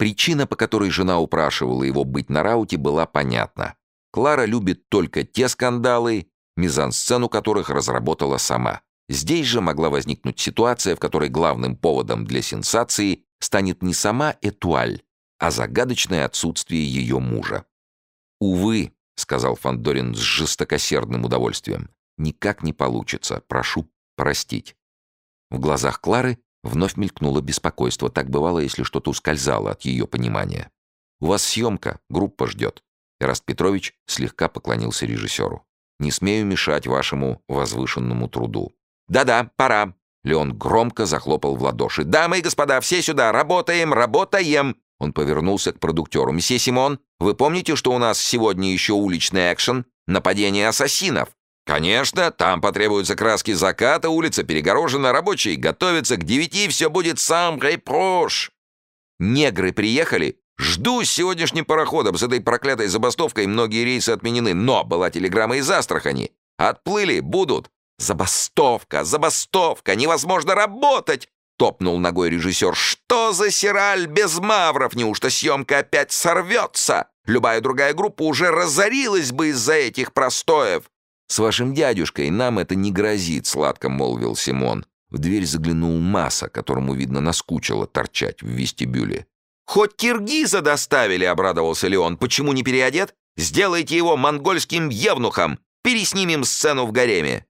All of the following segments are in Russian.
Причина, по которой жена упрашивала его быть на рауте, была понятна. Клара любит только те скандалы, мизансцену которых разработала сама. Здесь же могла возникнуть ситуация, в которой главным поводом для сенсации станет не сама Этуаль, а загадочное отсутствие ее мужа. «Увы», — сказал Фандорин с жестокосердным удовольствием, — «никак не получится. Прошу простить». В глазах Клары вновь мелькнуло беспокойство. Так бывало, если что-то ускользало от ее понимания. «У вас съемка, группа ждет». Эраст Петрович слегка поклонился режиссеру. «Не смею мешать вашему возвышенному труду. «Да-да, пора». Леон громко захлопал в ладоши. «Дамы и господа, все сюда! Работаем, работаем!» Он повернулся к продуктеру. «Месье Симон, вы помните, что у нас сегодня еще уличный экшен? Нападение ассасинов?» «Конечно, там потребуются краски заката, улица перегорожена, рабочие готовятся, к девяти все будет сам репрош». «Негры приехали?» «Жду сегодняшним пароходом. С этой проклятой забастовкой многие рейсы отменены, но была телеграмма из Астрахани. Отплыли, будут. «Забастовка! Забастовка! Невозможно работать!» Топнул ногой режиссер. «Что за сираль без мавров? Неужто съемка опять сорвется? Любая другая группа уже разорилась бы из-за этих простоев!» «С вашим дядюшкой нам это не грозит», — сладко молвил Симон. В дверь заглянул Маса, которому, видно, наскучило торчать в вестибюле. «Хоть киргиза доставили», — обрадовался Леон. «Почему не переодет? Сделайте его монгольским евнухом. Переснимем сцену в гареме».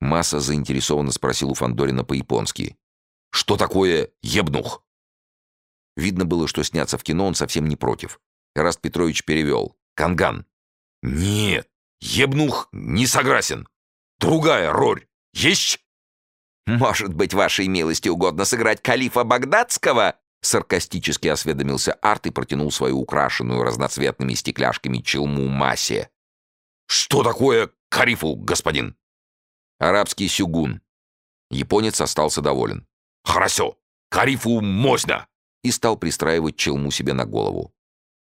Масса заинтересованно спросил у Фандорина по-японски. «Что такое ебнух?» Видно было, что сняться в кино он совсем не против. Эраст Петрович перевел. «Канган». «Нет, ебнух не согласен. Другая роль есть?» «Может быть, вашей милости угодно сыграть калифа Багдадского?» Саркастически осведомился Арт и протянул свою украшенную разноцветными стекляшками челму массе. «Что такое карифу, господин?» Арабский сюгун. Японец остался доволен. «Хорошо, карифу можно!» И стал пристраивать челму себе на голову.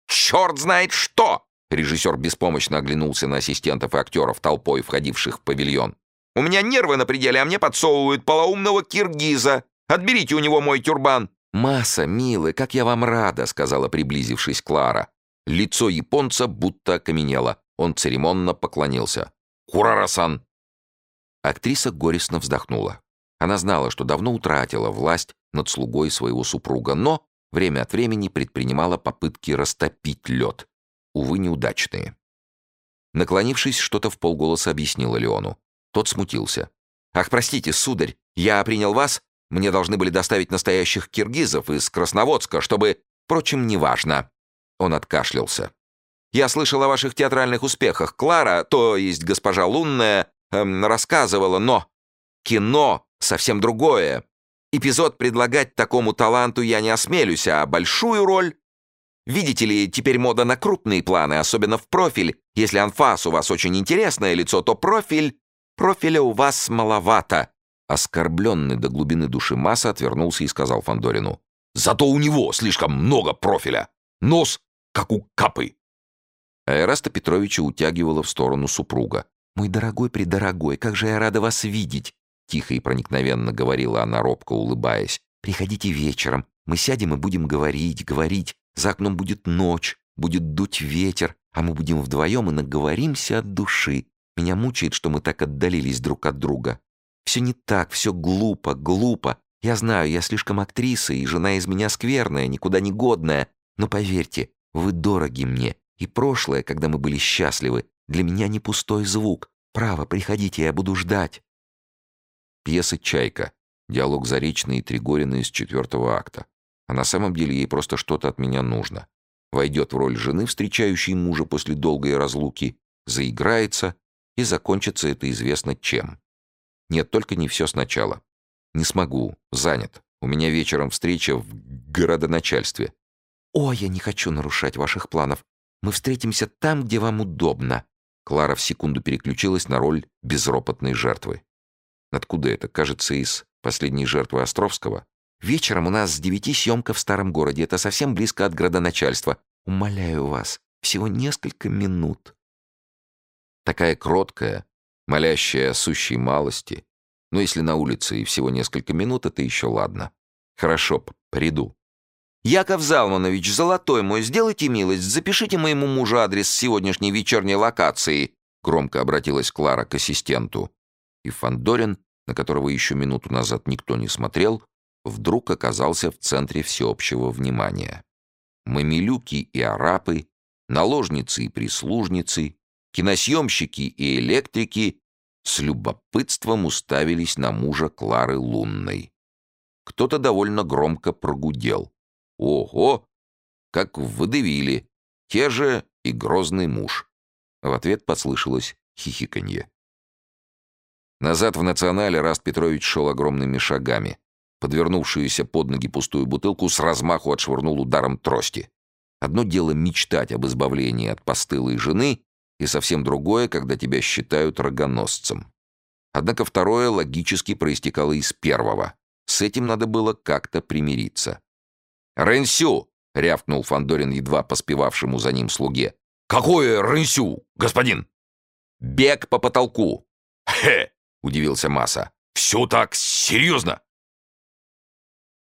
«Черт знает что!» Режиссер беспомощно оглянулся на ассистентов и актеров, толпой входивших в павильон. «У меня нервы на пределе, а мне подсовывают полоумного киргиза. Отберите у него мой тюрбан». «Масса, милый, как я вам рада», — сказала, приблизившись Клара. Лицо японца будто окаменело. Он церемонно поклонился. «Курара-сан, Актриса горестно вздохнула. Она знала, что давно утратила власть над слугой своего супруга, но время от времени предпринимала попытки растопить лед. Увы, неудачные. Наклонившись, что-то в полголоса объяснила Леону. Тот смутился. «Ах, простите, сударь, я принял вас. Мне должны были доставить настоящих киргизов из Красноводска, чтобы... Впрочем, неважно». Он откашлялся. «Я слышал о ваших театральных успехах. Клара, то есть госпожа Лунная, эм, рассказывала, но кино совсем другое. Эпизод предлагать такому таланту я не осмелюсь, а большую роль... Видите ли, теперь мода на крупные планы, особенно в профиль. Если анфас у вас очень интересное лицо, то профиль... Профиля у вас маловато. Оскорбленный до глубины души Масса отвернулся и сказал Фандорину. «Зато у него слишком много профиля. Нос, как у капы». А Эраста Петровича утягивала в сторону супруга. «Мой дорогой-предорогой, как же я рада вас видеть!» Тихо и проникновенно говорила она, робко улыбаясь. «Приходите вечером, мы сядем и будем говорить, говорить. За окном будет ночь, будет дуть ветер, а мы будем вдвоем и наговоримся от души. Меня мучает, что мы так отдалились друг от друга. Все не так, все глупо, глупо. Я знаю, я слишком актриса, и жена из меня скверная, никуда не годная. Но поверьте, вы дороги мне. И прошлое, когда мы были счастливы, для меня не пустой звук. Право, приходите, я буду ждать. Пьеса «Чайка». Диалог Заречной и Тригорина из четвертого акта. А на самом деле ей просто что-то от меня нужно. Войдет в роль жены, встречающей мужа после долгой разлуки, заиграется, и закончится это известно чем. Нет, только не все сначала. Не смогу, занят. У меня вечером встреча в городоначальстве. «О, я не хочу нарушать ваших планов. Мы встретимся там, где вам удобно», Клара в секунду переключилась на роль безропотной жертвы. Откуда это? Кажется, из последней жертвы Островского. «Вечером у нас с девяти съемка в старом городе. Это совсем близко от градоначальства. Умоляю вас, всего несколько минут». Такая кроткая, молящая о сущей малости. Но если на улице и всего несколько минут, это еще ладно. Хорошо, приду. Яков Залманович, золотой мой, сделайте милость, запишите моему мужу адрес сегодняшней вечерней локации», громко обратилась Клара к ассистенту. И Фандорин, на которого еще минуту назад никто не смотрел, вдруг оказался в центре всеобщего внимания. Мамилюки и арапы, наложницы и прислужницы, киносъемщики и электрики с любопытством уставились на мужа Клары Лунной. Кто-то довольно громко прогудел. «Ого! Как выдавили! Те же и грозный муж!» В ответ послышалось хихиканье. Назад в «Национале» Раст Петрович шел огромными шагами. Подвернувшуюся под ноги пустую бутылку с размаху отшвырнул ударом трости. Одно дело мечтать об избавлении от постылой жены, и совсем другое, когда тебя считают рогоносцем. Однако второе логически проистекало из первого. С этим надо было как-то примириться. «Рэнсю!» — рявкнул Фандорин едва поспевавшему за ним слуге. «Какое рэнсю, господин?» «Бег по потолку!» «Хе!» — удивился Маса. «Все так серьезно?»